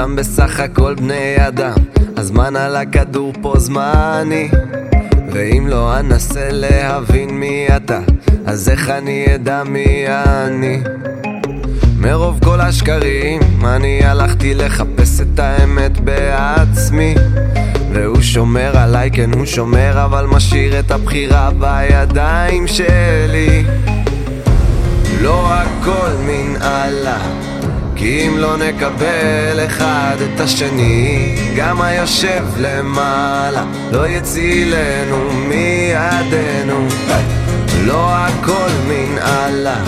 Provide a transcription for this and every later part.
כולם בסך הכל בני אדם. הזמן על הכדור פה זמני. ואם לא אנסה להבין מי אתה. אז איך אני אדע מי אני? מרוב כל השקרים אני הלכתי לחפש את האמת בעצמי. והוא שומר עליי, כן הוא שומר אבל משאיר את הבחירה בידיים שלי. לא הכל מנהלה כי אם לא נקבל אחד את השני גם היושב למעלה לא יצילנו מידינו. לא הכל מנהלה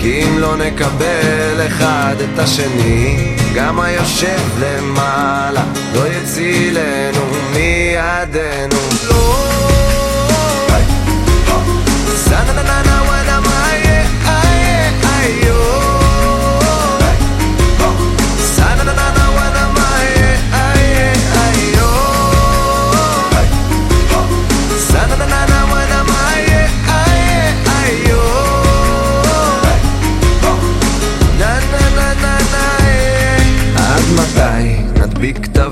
כי אם לא נקבל אחד את השני גם היושב למעלה לא יצילנו מידינו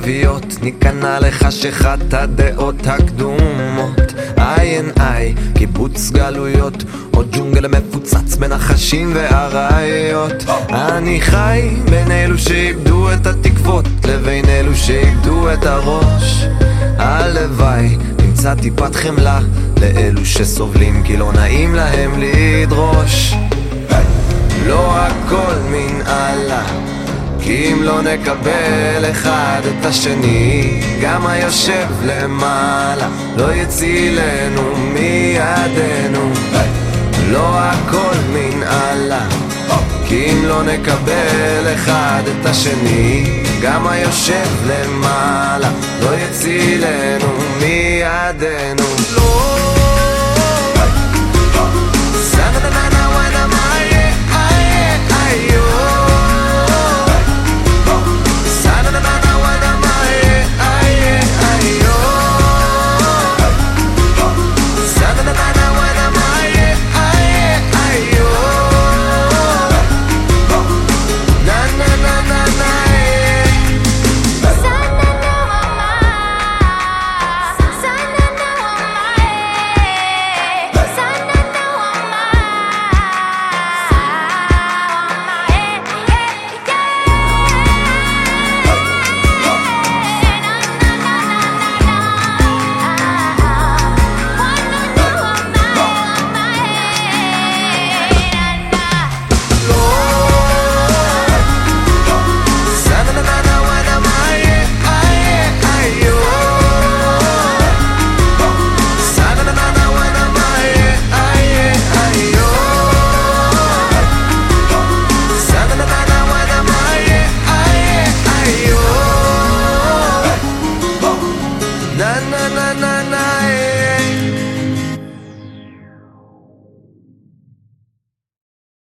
כתביות, ניכנע לחשכת הדעות הקדומות. אין איי, קיבוץ גלויות או ג'ונגל מפוצץ בין החשים והאריות אני חי בין אלו שאיבדו את התקוות לבין אלו שאיבדו את הראש. הלוואי נמצא טיפת חמלה לאלו שסובלים כי לא נעים להם לדרוש. לא הכל מנהלה כי אם לא נקבל אחד את השני גם היושב למעלה לא יצילנו מידינו. לא הכל מנהלה כי אם לא נקבל אחד את השני גם היושב למעלה לא יצילנו מידינו na na. Eh.